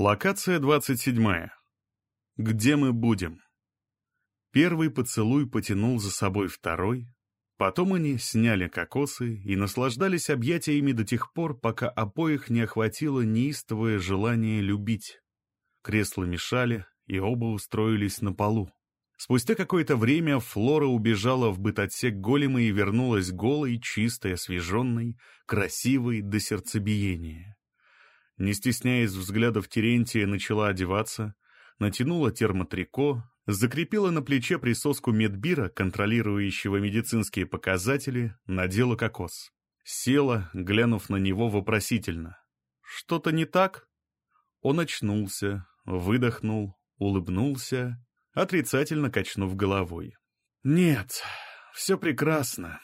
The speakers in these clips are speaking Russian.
Локация 27. Где мы будем? Первый поцелуй потянул за собой второй, потом они сняли кокосы и наслаждались объятиями до тех пор, пока обоих не охватило неистовое желание любить. Кресла мешали, и оба устроились на полу. Спустя какое-то время Флора убежала в бытотсек голема и вернулась голой, чистой, освеженной, красивой до сердцебиения. Не стесняясь взглядов Терентия, начала одеваться, натянула термотрико, закрепила на плече присоску медбира, контролирующего медицинские показатели, надела кокос. Села, глянув на него вопросительно. «Что-то не так?» Он очнулся, выдохнул, улыбнулся, отрицательно качнув головой. «Нет, все прекрасно.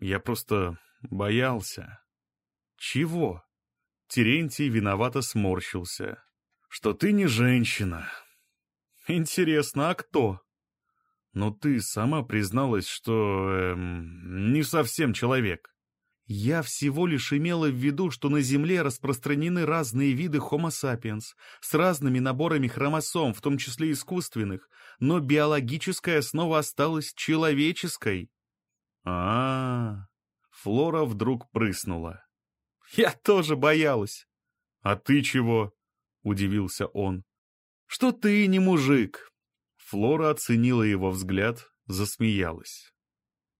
Я просто боялся». «Чего?» Терентий виновато сморщился. «Что ты не женщина». «Интересно, а кто?» «Но ты сама призналась, что... Эм, не совсем человек». Я всего лишь имела в виду, что на Земле распространены разные виды Homo sapiens с разными наборами хромосом, в том числе искусственных, но биологическая основа осталась человеческой. А, -а, -а. Флора вдруг прыснула. Я тоже боялась. А ты чего? Удивился он. Что ты не мужик? Флора оценила его взгляд, засмеялась.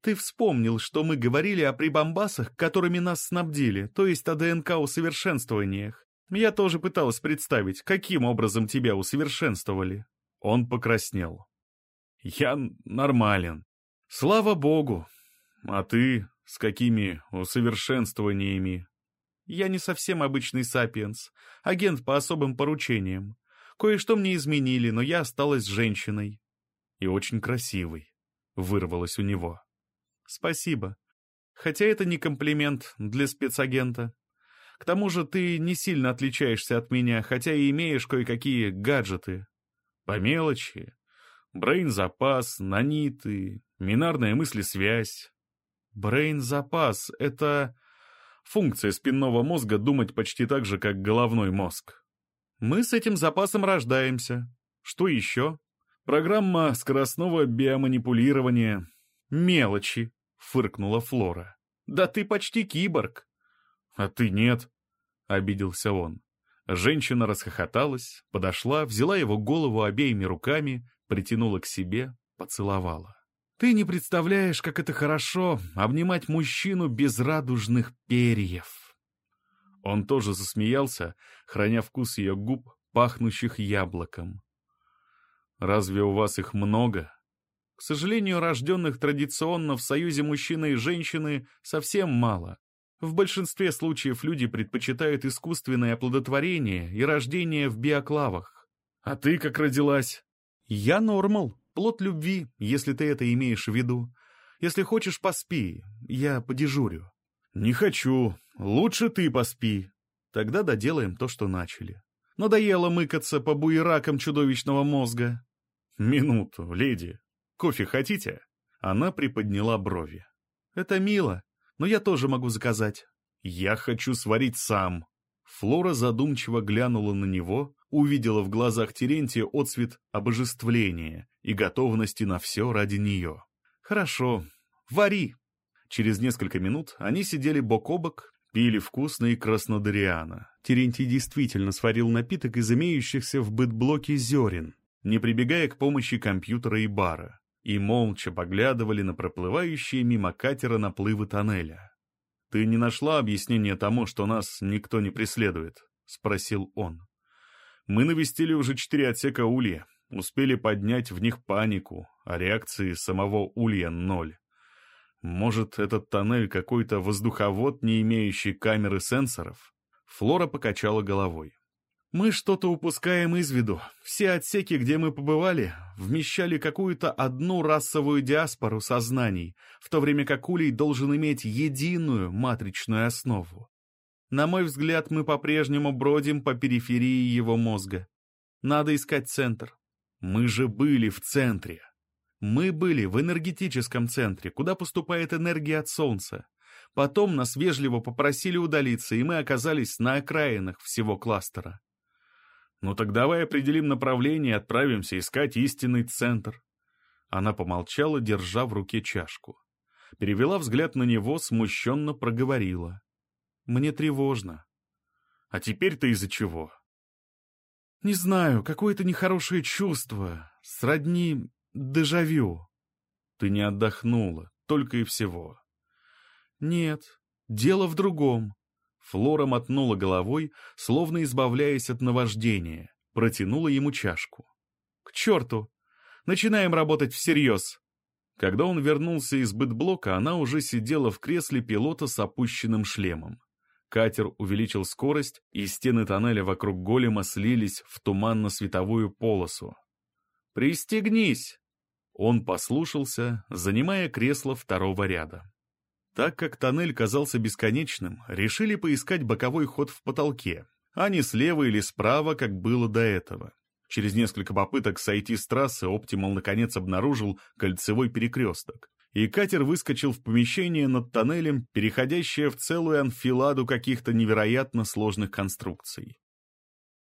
Ты вспомнил, что мы говорили о прибамбасах, которыми нас снабдили, то есть о ДНК-усовершенствованиях. Я тоже пыталась представить, каким образом тебя усовершенствовали. Он покраснел. Я нормален. Слава богу. А ты с какими усовершенствованиями? Я не совсем обычный сапиенс, агент по особым поручениям. Кое-что мне изменили, но я осталась женщиной. И очень красивой. Вырвалось у него. Спасибо. Хотя это не комплимент для спецагента. К тому же ты не сильно отличаешься от меня, хотя и имеешь кое-какие гаджеты. По мелочи. Брейн-запас, наниты, минарная мыслесвязь. Брейн-запас — это... Функция спинного мозга думать почти так же, как головной мозг. Мы с этим запасом рождаемся. Что еще? Программа скоростного биоманипулирования. Мелочи, фыркнула Флора. Да ты почти киборг. А ты нет, обиделся он. Женщина расхохоталась, подошла, взяла его голову обеими руками, притянула к себе, поцеловала. Ты не представляешь, как это хорошо — обнимать мужчину без радужных перьев. Он тоже засмеялся, храня вкус ее губ, пахнущих яблоком. «Разве у вас их много?» К сожалению, рожденных традиционно в союзе мужчины и женщины совсем мало. В большинстве случаев люди предпочитают искусственное оплодотворение и рождение в биоклавах. А ты как родилась? Я нормал, Плод любви, если ты это имеешь в виду. Если хочешь, поспи, я подежурю. Не хочу, лучше ты поспи. Тогда доделаем то, что начали. Надоело мыкаться по буеракам чудовищного мозга. Минуту, леди. Кофе хотите? Она приподняла брови. Это мило, но я тоже могу заказать. Я хочу сварить сам. Флора задумчиво глянула на него, увидела в глазах Терентия отцвет обожествления и готовности на все ради нее. «Хорошо, вари!» Через несколько минут они сидели бок о бок, пили вкусный краснодариана. Терентий действительно сварил напиток из имеющихся в бытблоке зерен, не прибегая к помощи компьютера и бара, и молча поглядывали на проплывающие мимо катера наплывы тоннеля. «Ты не нашла объяснения тому, что нас никто не преследует?» — спросил он. Мы навестили уже четыре отсека Улья, успели поднять в них панику, а реакции самого Улья ноль. Может, этот тоннель какой-то воздуховод, не имеющий камеры сенсоров? Флора покачала головой. Мы что-то упускаем из виду. Все отсеки, где мы побывали, вмещали какую-то одну расовую диаспору сознаний, в то время как Улей должен иметь единую матричную основу. На мой взгляд, мы по-прежнему бродим по периферии его мозга. Надо искать центр. Мы же были в центре. Мы были в энергетическом центре, куда поступает энергия от Солнца. Потом нас вежливо попросили удалиться, и мы оказались на окраинах всего кластера. «Ну так давай определим направление и отправимся искать истинный центр». Она помолчала, держа в руке чашку. Перевела взгляд на него, смущенно проговорила. «Мне тревожно». «А теперь-то из-за чего?» «Не знаю, какое-то нехорошее чувство, сродни дежавю». «Ты не отдохнула, только и всего». «Нет, дело в другом». Флора мотнула головой, словно избавляясь от наваждения, протянула ему чашку. «К черту! Начинаем работать всерьез!» Когда он вернулся из бытблока, она уже сидела в кресле пилота с опущенным шлемом. Катер увеличил скорость, и стены тоннеля вокруг голема слились в туманно-световую полосу. «Пристегнись!» Он послушался, занимая кресло второго ряда. Так как тоннель казался бесконечным, решили поискать боковой ход в потолке, а не слева или справа, как было до этого. Через несколько попыток сойти с трассы Оптимал наконец обнаружил кольцевой перекресток. И катер выскочил в помещение над тоннелем, переходящее в целую анфиладу каких-то невероятно сложных конструкций.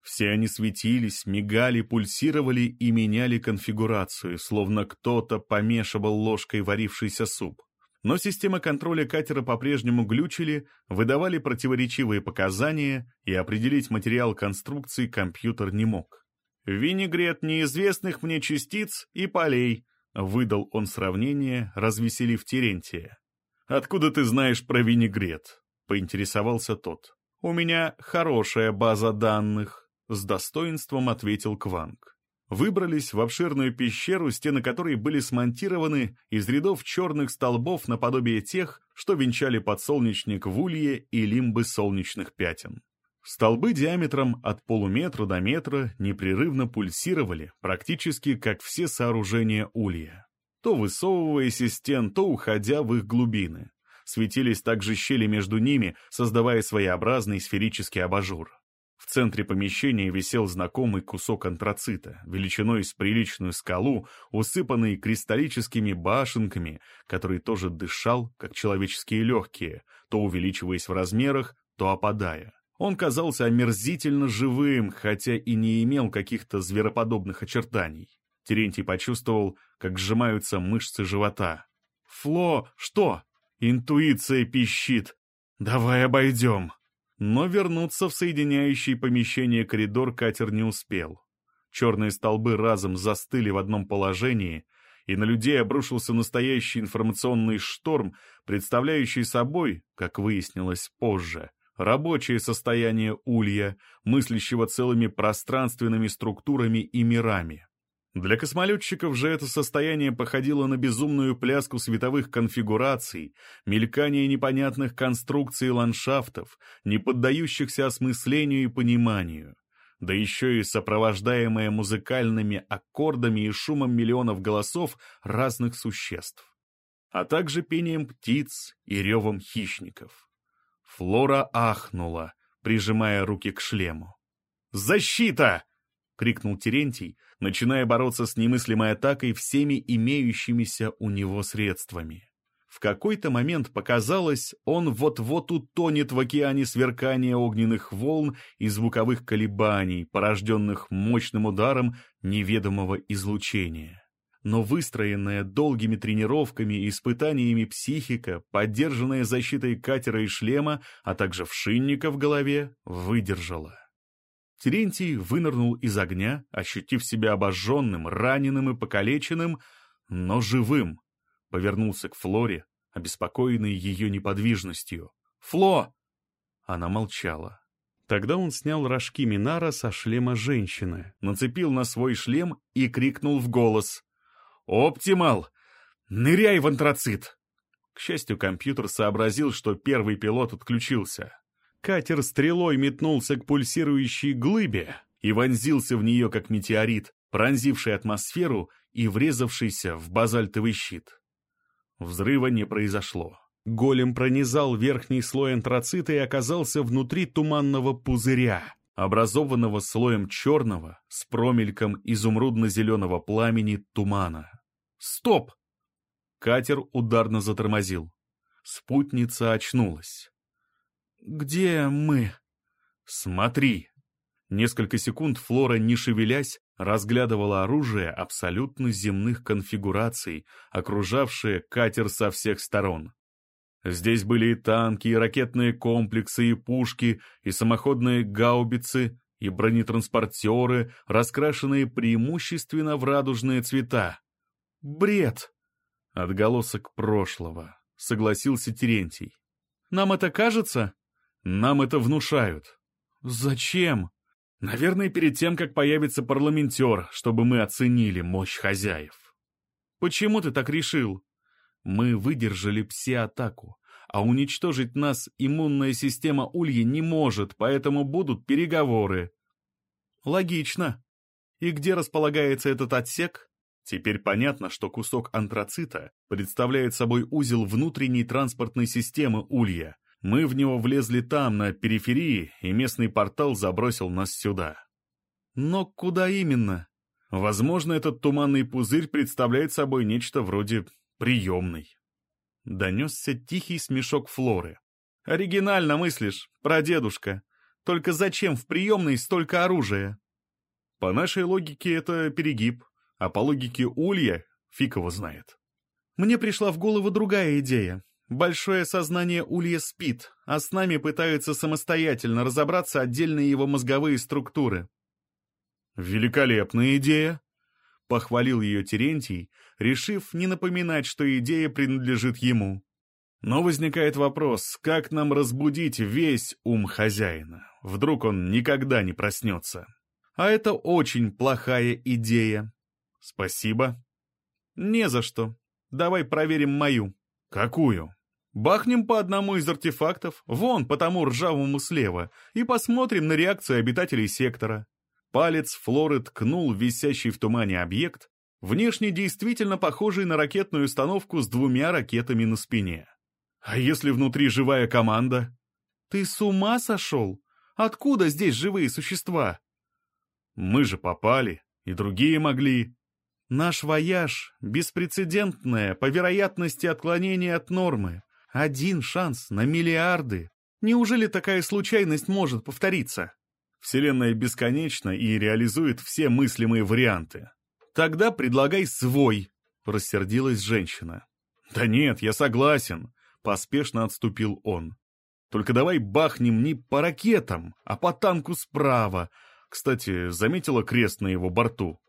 Все они светились, мигали, пульсировали и меняли конфигурацию, словно кто-то помешивал ложкой варившийся суп. Но система контроля катера по-прежнему глючили, выдавали противоречивые показания, и определить материал конструкции компьютер не мог. «Винегрет неизвестных мне частиц и полей», — выдал он сравнение, развеселив Терентия. «Откуда ты знаешь про винегрет?» — поинтересовался тот. «У меня хорошая база данных», — с достоинством ответил Кванг. Выбрались в обширную пещеру, стены которой были смонтированы из рядов черных столбов наподобие тех, что венчали подсолнечник в улье и лимбы солнечных пятен. Столбы диаметром от полуметра до метра непрерывно пульсировали, практически как все сооружения улья. То высовываясь из стен, то уходя в их глубины. Светились также щели между ними, создавая своеобразный сферический абажур. В центре помещения висел знакомый кусок антрацита, величиной с приличную скалу, усыпанный кристаллическими башенками, который тоже дышал, как человеческие легкие, то увеличиваясь в размерах, то опадая. Он казался омерзительно живым, хотя и не имел каких-то звероподобных очертаний. Терентий почувствовал, как сжимаются мышцы живота. «Фло, что?» «Интуиция пищит. Давай обойдем». Но вернуться в соединяющий помещение коридор катер не успел. Черные столбы разом застыли в одном положении, и на людей обрушился настоящий информационный шторм, представляющий собой, как выяснилось позже, рабочее состояние улья, мыслящего целыми пространственными структурами и мирами. Для космолетчиков же это состояние походило на безумную пляску световых конфигураций, мелькание непонятных конструкций ландшафтов, не поддающихся осмыслению и пониманию, да еще и сопровождаемое музыкальными аккордами и шумом миллионов голосов разных существ, а также пением птиц и ревом хищников. Флора ахнула, прижимая руки к шлему. «Защита!» — крикнул Терентий, начиная бороться с немыслимой атакой всеми имеющимися у него средствами. В какой-то момент показалось, он вот-вот утонет в океане сверкания огненных волн и звуковых колебаний, порожденных мощным ударом неведомого излучения но выстроенная долгими тренировками и испытаниями психика, поддержанная защитой катера и шлема, а также вшинника в голове, выдержала. Терентий вынырнул из огня, ощутив себя обожженным, раненым и покалеченным, но живым. Повернулся к Флоре, обеспокоенный ее неподвижностью. «Фло!» Она молчала. Тогда он снял рожки Минара со шлема женщины, нацепил на свой шлем и крикнул в голос. «Оптимал! Ныряй в антрацит!» К счастью, компьютер сообразил, что первый пилот отключился. Катер стрелой метнулся к пульсирующей глыбе и вонзился в нее, как метеорит, пронзивший атмосферу и врезавшийся в базальтовый щит. Взрыва не произошло. Голем пронизал верхний слой антрацита и оказался внутри туманного пузыря образованного слоем черного с промельком изумрудно-зеленого пламени тумана. «Стоп!» Катер ударно затормозил. Спутница очнулась. «Где мы?» «Смотри!» Несколько секунд Флора, не шевелясь, разглядывала оружие абсолютно земных конфигураций, окружавшее катер со всех сторон. Здесь были и танки, и ракетные комплексы, и пушки, и самоходные гаубицы, и бронетранспортеры, раскрашенные преимущественно в радужные цвета. Бред! Отголосок прошлого, согласился Терентий. Нам это кажется? Нам это внушают. Зачем? Наверное, перед тем, как появится парламентер, чтобы мы оценили мощь хозяев. Почему ты так решил? Мы выдержали пси-атаку, а уничтожить нас иммунная система Ульи не может, поэтому будут переговоры. Логично. И где располагается этот отсек? Теперь понятно, что кусок антрацита представляет собой узел внутренней транспортной системы Улья. Мы в него влезли там, на периферии, и местный портал забросил нас сюда. Но куда именно? Возможно, этот туманный пузырь представляет собой нечто вроде приемной. Донесся тихий смешок Флоры. «Оригинально мыслишь, прадедушка. Только зачем в приемной столько оружия?» По нашей логике это перегиб, а по логике Улья фиг его знает. Мне пришла в голову другая идея. Большое сознание Улья спит, а с нами пытаются самостоятельно разобраться отдельные его мозговые структуры. «Великолепная идея!» — похвалил ее Терентий, решив не напоминать, что идея принадлежит ему. Но возникает вопрос, как нам разбудить весь ум хозяина? Вдруг он никогда не проснется? А это очень плохая идея. Спасибо. Не за что. Давай проверим мою. Какую? Бахнем по одному из артефактов, вон по тому ржавому слева, и посмотрим на реакцию обитателей сектора. Палец Флоры ткнул висящий в тумане объект, внешне действительно похожий на ракетную установку с двумя ракетами на спине. А если внутри живая команда? Ты с ума сошел? Откуда здесь живые существа? Мы же попали, и другие могли. Наш вояж — беспрецедентное, по вероятности, отклонение от нормы. Один шанс на миллиарды. Неужели такая случайность может повториться? Вселенная бесконечна и реализует все мыслимые варианты. Тогда предлагай свой, рассердилась женщина. Да нет, я согласен, поспешно отступил он. Только давай бахнем не по ракетам, а по танку справа. Кстати, заметила крест на его борту?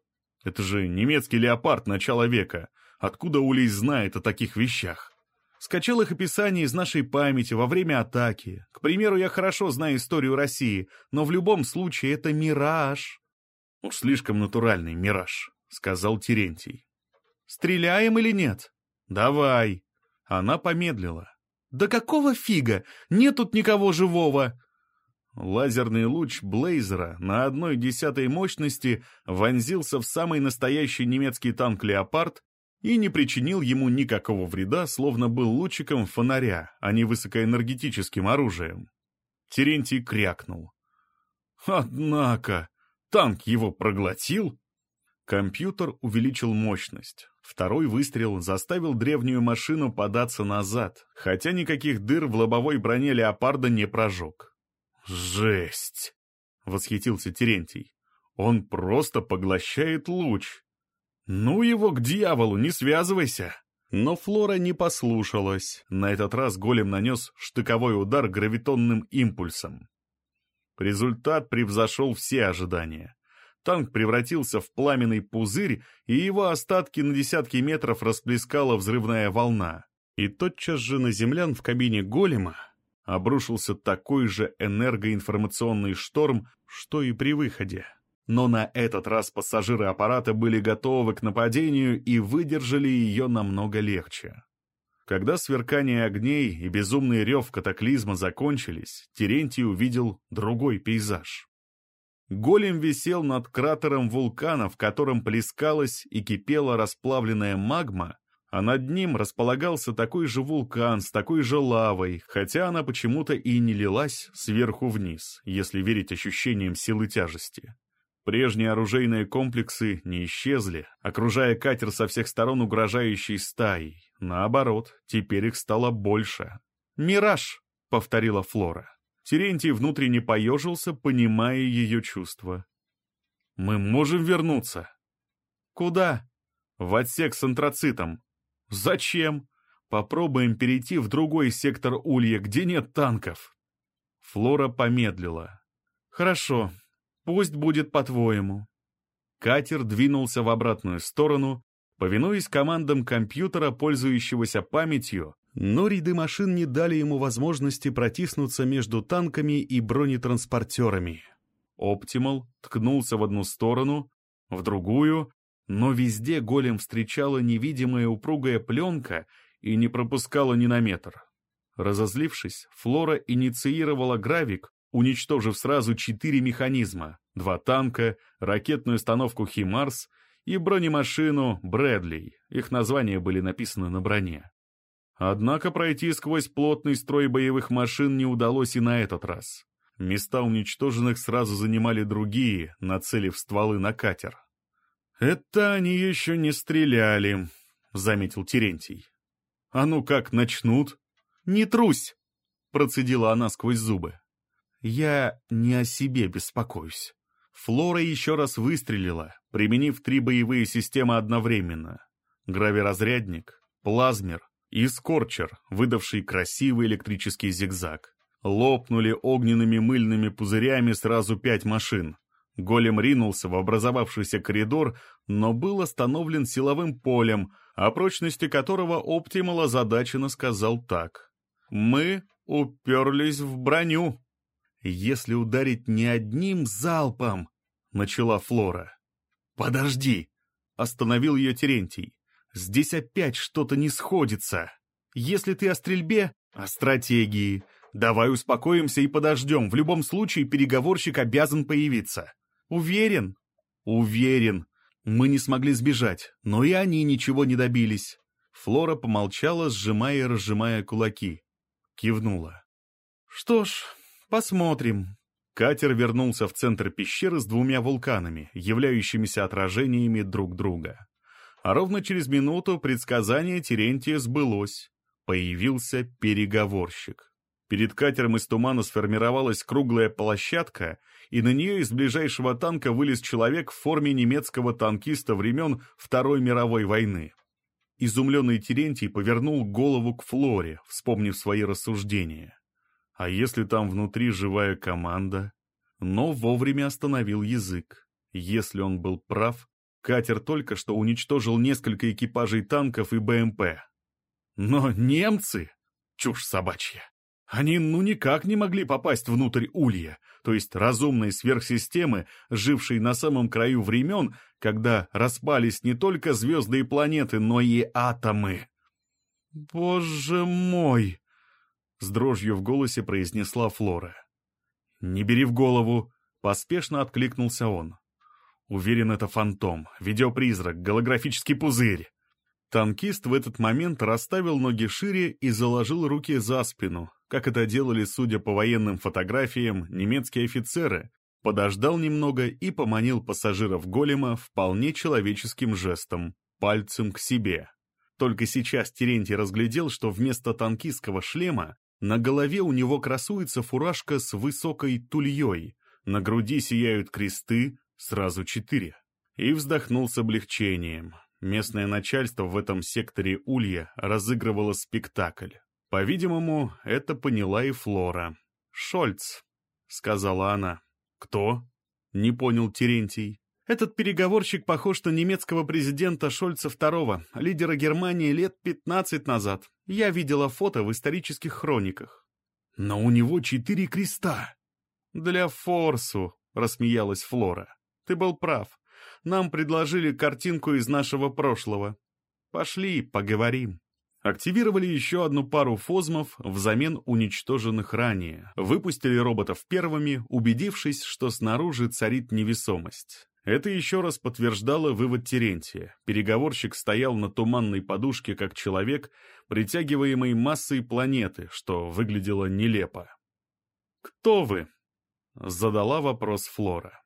Это же немецкий леопард начала века. Откуда Улей знает о таких вещах? Скачал их описание из нашей памяти во время атаки. К примеру, я хорошо знаю историю России, но в любом случае это мираж. Уж слишком натуральный мираж, сказал Терентий. Стреляем или нет? Давай. Она помедлила. Да какого фига? Нет тут никого живого. Лазерный луч Блейзера на одной десятой мощности вонзился в самый настоящий немецкий танк «Леопард» и не причинил ему никакого вреда, словно был лучиком фонаря, а не высокоэнергетическим оружием. Терентий крякнул. «Однако, танк его проглотил?» Компьютер увеличил мощность. Второй выстрел заставил древнюю машину податься назад, хотя никаких дыр в лобовой броне леопарда не прожег. «Жесть!» — восхитился Терентий. «Он просто поглощает луч. «Ну его к дьяволу, не связывайся!» Но Флора не послушалась. На этот раз голем нанес штыковой удар гравитонным импульсом. Результат превзошел все ожидания. Танк превратился в пламенный пузырь, и его остатки на десятки метров расплескала взрывная волна. И тотчас же на землян в кабине голема обрушился такой же энергоинформационный шторм, что и при выходе. Но на этот раз пассажиры аппарата были готовы к нападению и выдержали ее намного легче. Когда сверкание огней и безумный рев катаклизма закончились, Терентий увидел другой пейзаж. Голем висел над кратером вулкана, в котором плескалась и кипела расплавленная магма, а над ним располагался такой же вулкан с такой же лавой, хотя она почему-то и не лилась сверху вниз, если верить ощущениям силы тяжести. Прежние оружейные комплексы не исчезли, окружая катер со всех сторон угрожающей стаей. Наоборот, теперь их стало больше. «Мираж!» — повторила Флора. Терентий внутренне поежился, понимая ее чувства. «Мы можем вернуться?» «Куда?» «В отсек с антрацитом». «Зачем?» «Попробуем перейти в другой сектор Улья, где нет танков». Флора помедлила. «Хорошо, пусть будет по-твоему». Катер двинулся в обратную сторону, повинуясь командам компьютера, пользующегося памятью, но ряды машин не дали ему возможности протиснуться между танками и бронетранспортерами. Оптимал ткнулся в одну сторону, в другую, но везде голем встречала невидимая упругая пленка и не пропускала ни на метр. Разозлившись, Флора инициировала гравик, уничтожив сразу четыре механизма, два танка, ракетную установку «Химарс» и бронемашину «Брэдли». Их названия были написаны на броне. Однако пройти сквозь плотный строй боевых машин не удалось и на этот раз. Места уничтоженных сразу занимали другие, нацелив стволы на катер. «Это они еще не стреляли», — заметил Терентий. «А ну как начнут?» «Не трусь!» — процедила она сквозь зубы. «Я не о себе беспокоюсь». Флора еще раз выстрелила, применив три боевые системы одновременно. Гравиразрядник, плазмер и скорчер, выдавший красивый электрический зигзаг. Лопнули огненными мыльными пузырями сразу пять машин. Голем ринулся в образовавшийся коридор, но был остановлен силовым полем, о прочности которого Оптимал озадаченно сказал так. «Мы уперлись в броню». «Если ударить не одним залпом», — начала Флора. «Подожди», — остановил ее Терентий. Здесь опять что-то не сходится. Если ты о стрельбе, о стратегии. Давай успокоимся и подождем. В любом случае переговорщик обязан появиться. Уверен? Уверен. Мы не смогли сбежать, но и они ничего не добились. Флора помолчала, сжимая и разжимая кулаки. Кивнула. Что ж, посмотрим. Катер вернулся в центр пещеры с двумя вулканами, являющимися отражениями друг друга. А ровно через минуту предсказание Терентия сбылось. Появился переговорщик. Перед катером из тумана сформировалась круглая площадка, и на нее из ближайшего танка вылез человек в форме немецкого танкиста времен Второй мировой войны. Изумленный Терентий повернул голову к Флоре, вспомнив свои рассуждения. А если там внутри живая команда? Но вовремя остановил язык. Если он был прав, Катер только что уничтожил несколько экипажей танков и БМП. Но немцы? Чушь собачья. Они ну никак не могли попасть внутрь Улья, то есть разумной сверхсистемы, жившей на самом краю времен, когда распались не только звезды и планеты, но и атомы. «Боже мой!» — с дрожью в голосе произнесла Флора. «Не бери в голову!» — поспешно откликнулся он. Уверен, это фантом, видеопризрак, голографический пузырь. Танкист в этот момент расставил ноги шире и заложил руки за спину, как это делали, судя по военным фотографиям, немецкие офицеры, подождал немного и поманил пассажиров голема вполне человеческим жестом, пальцем к себе. Только сейчас Терентий разглядел, что вместо танкистского шлема на голове у него красуется фуражка с высокой тульей, на груди сияют кресты, Сразу четыре. И вздохнул с облегчением. Местное начальство в этом секторе Улья разыгрывало спектакль. По-видимому, это поняла и Флора. «Шольц», — сказала она. «Кто?» — не понял Терентий. «Этот переговорщик похож на немецкого президента Шольца II, лидера Германии лет 15 назад. Я видела фото в исторических хрониках». «Но у него четыре креста». «Для форсу», — рассмеялась Флора. Ты был прав. Нам предложили картинку из нашего прошлого. Пошли, поговорим. Активировали еще одну пару фозмов взамен уничтоженных ранее. Выпустили роботов первыми, убедившись, что снаружи царит невесомость. Это еще раз подтверждало вывод Терентия. Переговорщик стоял на туманной подушке как человек, притягиваемый массой планеты, что выглядело нелепо. «Кто вы?» — задала вопрос Флора.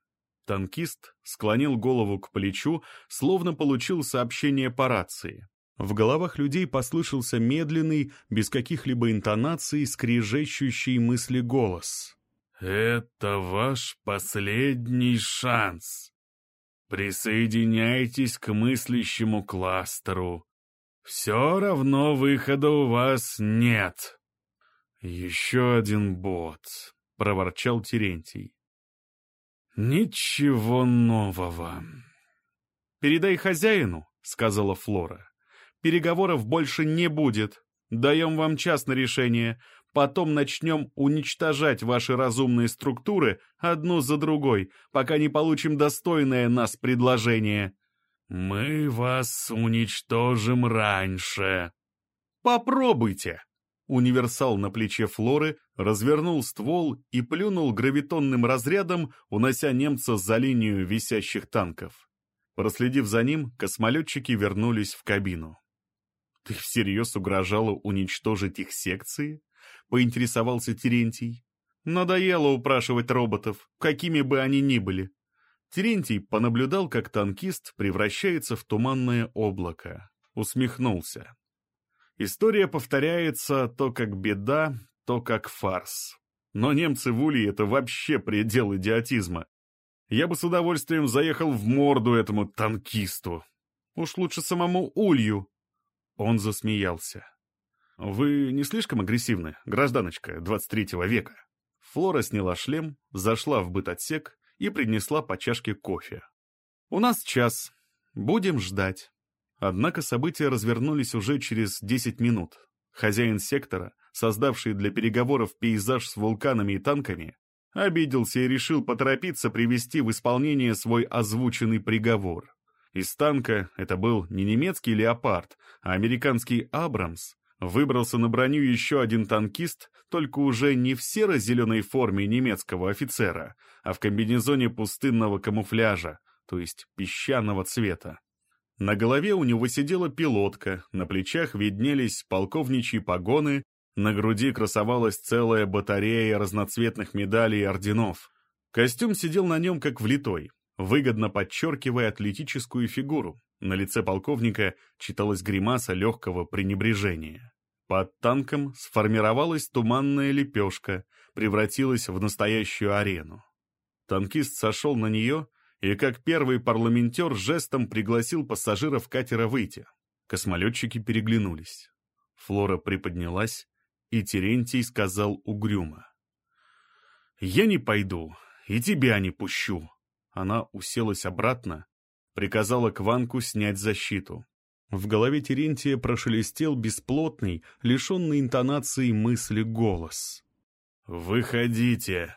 Танкист склонил голову к плечу, словно получил сообщение по рации. В головах людей послышался медленный, без каких-либо интонаций, скрежещущий мысли голос. «Это ваш последний шанс. Присоединяйтесь к мыслящему кластеру. Все равно выхода у вас нет». «Еще один бот», — проворчал Терентий. «Ничего нового». «Передай хозяину», — сказала Флора. «Переговоров больше не будет. Даем вам час на решение. Потом начнем уничтожать ваши разумные структуры одну за другой, пока не получим достойное нас предложение». «Мы вас уничтожим раньше». «Попробуйте!» Универсал на плече Флоры развернул ствол и плюнул гравитонным разрядом, унося немца за линию висящих танков. Проследив за ним, космолетчики вернулись в кабину. «Ты всерьез угрожала уничтожить их секции?» — поинтересовался Терентий. «Надоело упрашивать роботов, какими бы они ни были». Терентий понаблюдал, как танкист превращается в туманное облако. Усмехнулся. История повторяется то как беда, то как фарс. Но немцы в Улье — это вообще предел идиотизма. Я бы с удовольствием заехал в морду этому танкисту. Уж лучше самому Улью. Он засмеялся. Вы не слишком агрессивны, гражданочка 23 века? Флора сняла шлем, зашла в бытотсек и принесла по чашке кофе. У нас час. Будем ждать. Однако события развернулись уже через 10 минут. Хозяин сектора, создавший для переговоров пейзаж с вулканами и танками, обиделся и решил поторопиться привести в исполнение свой озвученный приговор. Из танка, это был не немецкий «Леопард», а американский «Абрамс», выбрался на броню еще один танкист, только уже не в серо-зеленой форме немецкого офицера, а в комбинезоне пустынного камуфляжа, то есть песчаного цвета. На голове у него сидела пилотка, на плечах виднелись полковничьи погоны, на груди красовалась целая батарея разноцветных медалей и орденов. Костюм сидел на нем как влитой, выгодно подчеркивая атлетическую фигуру. На лице полковника читалась гримаса легкого пренебрежения. Под танком сформировалась туманная лепешка, превратилась в настоящую арену. Танкист сошел на нее и как первый парламентер жестом пригласил пассажиров катера выйти. Космолетчики переглянулись. Флора приподнялась, и Терентий сказал угрюмо. «Я не пойду, и тебя не пущу». Она уселась обратно, приказала Кванку снять защиту. В голове Терентия прошелестел бесплотный, лишенный интонации мысли голос. «Выходите.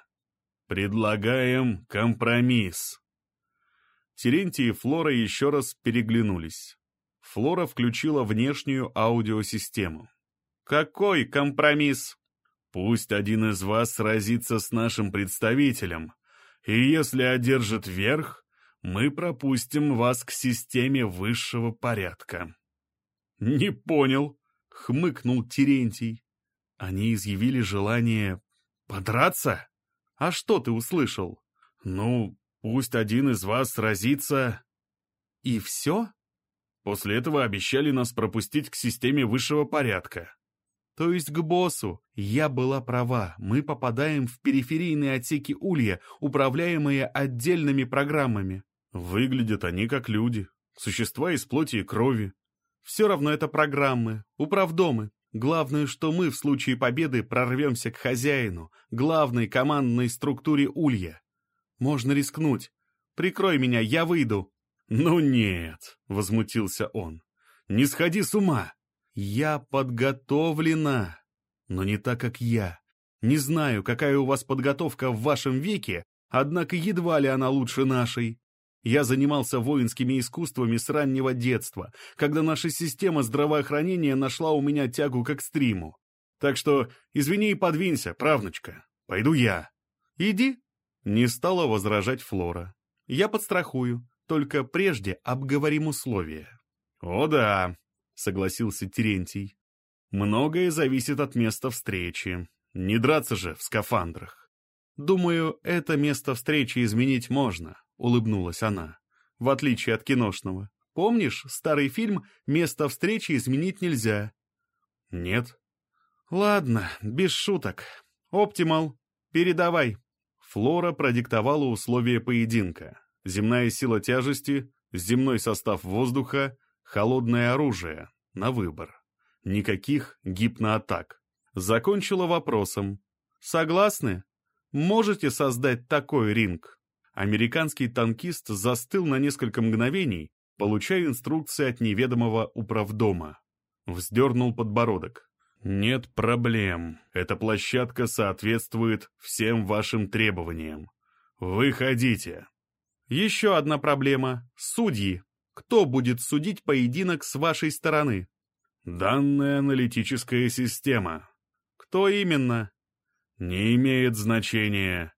Предлагаем компромисс». Терентий и Флора еще раз переглянулись. Флора включила внешнюю аудиосистему. «Какой компромисс?» «Пусть один из вас сразится с нашим представителем, и если одержит верх, мы пропустим вас к системе высшего порядка». «Не понял», — хмыкнул Терентий. «Они изъявили желание подраться? А что ты услышал?» «Ну, Пусть один из вас сразится...» «И все?» После этого обещали нас пропустить к системе высшего порядка. То есть к боссу. Я была права. Мы попадаем в периферийные отсеки Улья, управляемые отдельными программами. Выглядят они как люди. Существа из плоти и крови. Все равно это программы, управдомы. Главное, что мы в случае победы прорвемся к хозяину, главной командной структуре Улья. Можно рискнуть. Прикрой меня, я выйду». «Ну нет», — возмутился он. «Не сходи с ума. Я подготовлена, но не так, как я. Не знаю, какая у вас подготовка в вашем веке, однако едва ли она лучше нашей. Я занимался воинскими искусствами с раннего детства, когда наша система здравоохранения нашла у меня тягу к экстриму. Так что извини и подвинься, правнучка. Пойду я. Иди, не стала возражать Флора. «Я подстрахую, только прежде обговорим условия». «О да», — согласился Терентий. «Многое зависит от места встречи. Не драться же в скафандрах». «Думаю, это место встречи изменить можно», — улыбнулась она. «В отличие от киношного. Помнишь, старый фильм «Место встречи изменить нельзя»?» «Нет». «Ладно, без шуток. Оптимал, передавай». Флора продиктовала условия поединка. Земная сила тяжести, земной состав воздуха, холодное оружие. На выбор. Никаких гипноатак. Закончила вопросом. «Согласны? Можете создать такой ринг?» Американский танкист застыл на несколько мгновений, получая инструкции от неведомого управдома. Вздернул подбородок. «Нет проблем. Эта площадка соответствует всем вашим требованиям. Выходите». «Еще одна проблема. Судьи. Кто будет судить поединок с вашей стороны?» «Данная аналитическая система». «Кто именно?» «Не имеет значения».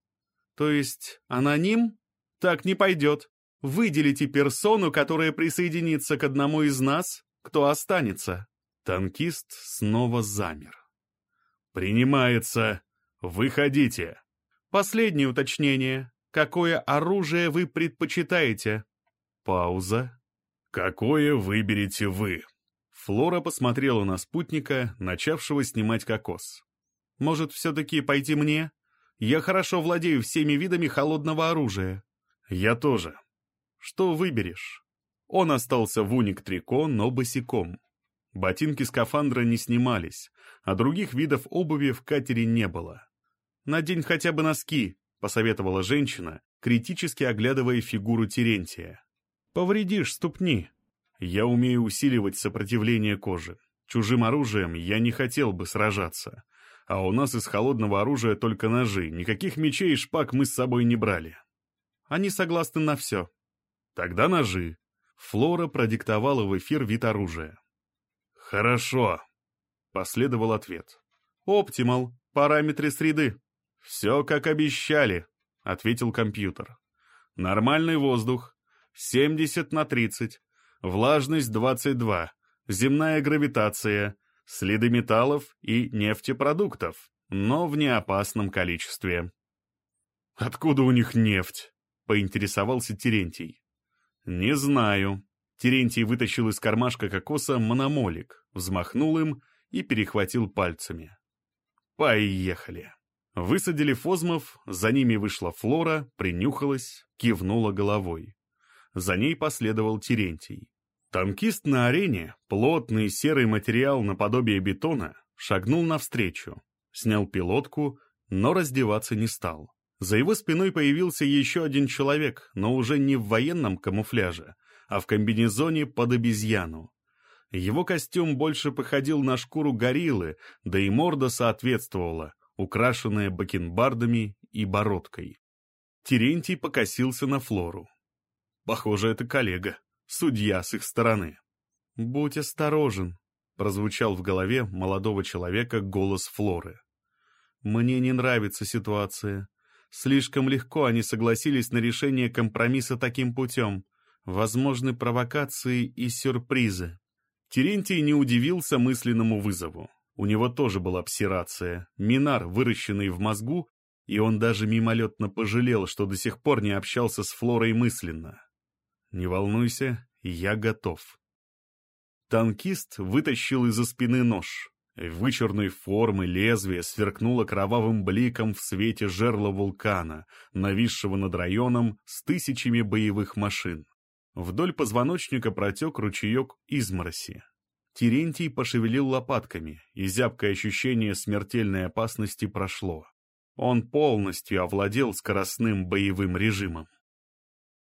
«То есть аноним? Так не пойдет. Выделите персону, которая присоединится к одному из нас, кто останется». Танкист снова замер. «Принимается. Выходите». «Последнее уточнение. Какое оружие вы предпочитаете?» Пауза. «Какое выберете вы?» Флора посмотрела на спутника, начавшего снимать кокос. «Может, все-таки пойти мне? Я хорошо владею всеми видами холодного оружия». «Я тоже». «Что выберешь?» Он остался в уник-трико, но босиком. Ботинки скафандра не снимались, а других видов обуви в катере не было. «Надень хотя бы носки», — посоветовала женщина, критически оглядывая фигуру Терентия. «Повредишь ступни». Я умею усиливать сопротивление кожи. Чужим оружием я не хотел бы сражаться. А у нас из холодного оружия только ножи, никаких мечей и шпаг мы с собой не брали. Они согласны на все. Тогда ножи. Флора продиктовала в эфир вид оружия. «Хорошо», — последовал ответ. «Оптимал. Параметры среды». «Все как обещали», — ответил компьютер. «Нормальный воздух. 70 на 30. Влажность 22. Земная гравитация. Следы металлов и нефтепродуктов, но в неопасном количестве». «Откуда у них нефть?» — поинтересовался Терентий. «Не знаю», Терентий вытащил из кармашка кокоса мономолик, взмахнул им и перехватил пальцами. «Поехали!» Высадили фозмов, за ними вышла Флора, принюхалась, кивнула головой. За ней последовал Терентий. Танкист на арене, плотный серый материал наподобие бетона, шагнул навстречу, снял пилотку, но раздеваться не стал. За его спиной появился еще один человек, но уже не в военном камуфляже, а в комбинезоне под обезьяну. Его костюм больше походил на шкуру гориллы, да и морда соответствовала, украшенная бакенбардами и бородкой. Терентий покосился на Флору. Похоже, это коллега, судья с их стороны. «Будь осторожен», — прозвучал в голове молодого человека голос Флоры. «Мне не нравится ситуация. Слишком легко они согласились на решение компромисса таким путем возможны провокации и сюрпризы. Терентий не удивился мысленному вызову. У него тоже была псирация, минар, выращенный в мозгу, и он даже мимолетно пожалел, что до сих пор не общался с Флорой мысленно. «Не волнуйся, я готов». Танкист вытащил из-за спины нож. Вычурной формы лезвие сверкнуло кровавым бликом в свете жерла вулкана, нависшего над районом с тысячами боевых машин. Вдоль позвоночника протек ручеек измороси. Терентий пошевелил лопатками, и зябкое ощущение смертельной опасности прошло. Он полностью овладел скоростным боевым режимом.